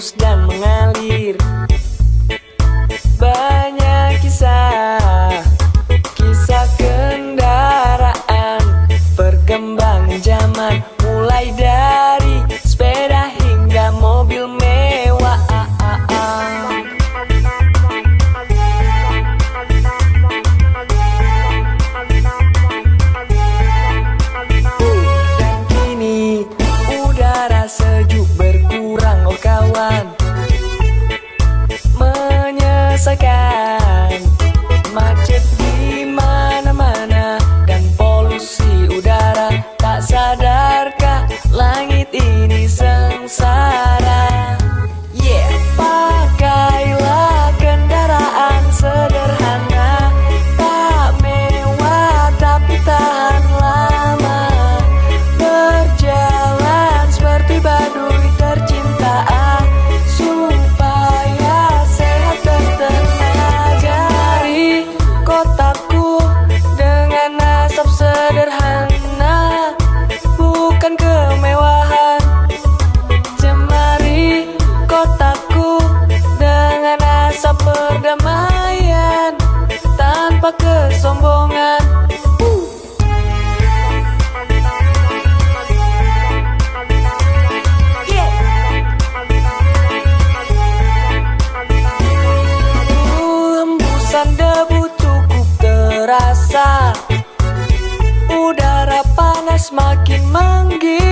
terus dan mengalir. Banyak kisah Kisah kendaraan. Perkembangan zaman Mulai dari sepeda hingga mobil mewah it is. kesombongan uh. yeah. Hembusan debu cukup terasa Udara panas makin menggigil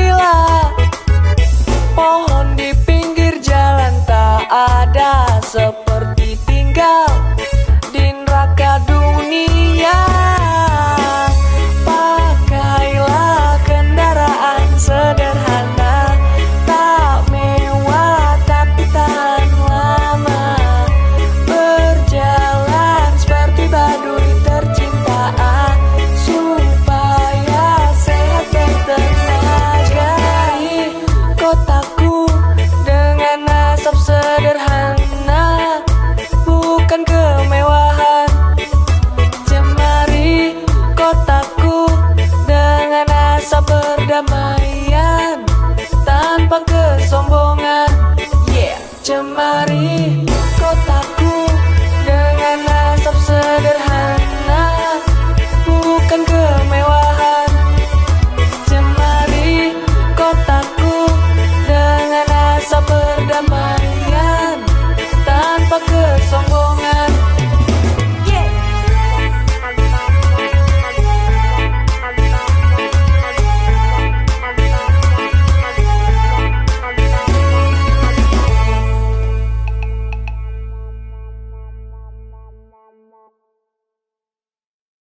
rasa perdamaian tanpa kesombongan. Yeah cemari.